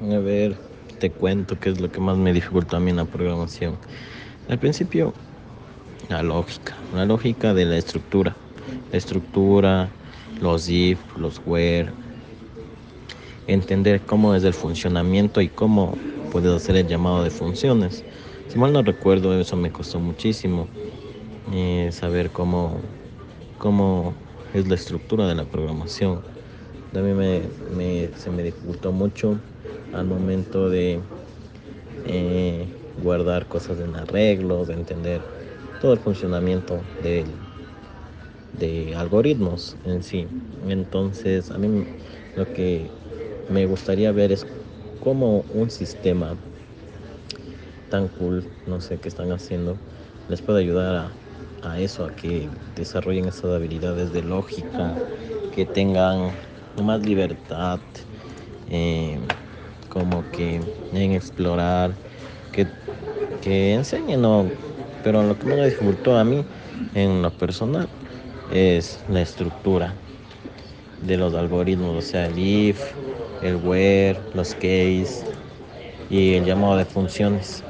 A ver, te cuento qué es lo que más me dificultó a mí en la programación. Al principio, la lógica, la lógica de la estructura. La estructura, los if, los where. Entender cómo es el funcionamiento y cómo puedes hacer el llamado de funciones. Si mal no recuerdo, eso me costó muchísimo. Eh, saber cómo, cómo es la estructura de la programación. También me, se me dificultó mucho al momento de eh, guardar cosas en arreglos, de entender todo el funcionamiento de, de algoritmos en sí. Entonces, a mí lo que me gustaría ver es cómo un sistema tan cool, no sé qué están haciendo, les puede ayudar a, a eso, a que desarrollen esas habilidades de lógica, que tengan más libertad. Eh, como que en explorar, que, que enseñen, no, pero lo que me dificultó a mí en lo personal es la estructura de los algoritmos, o sea, el if, el where, los case y el llamado de funciones.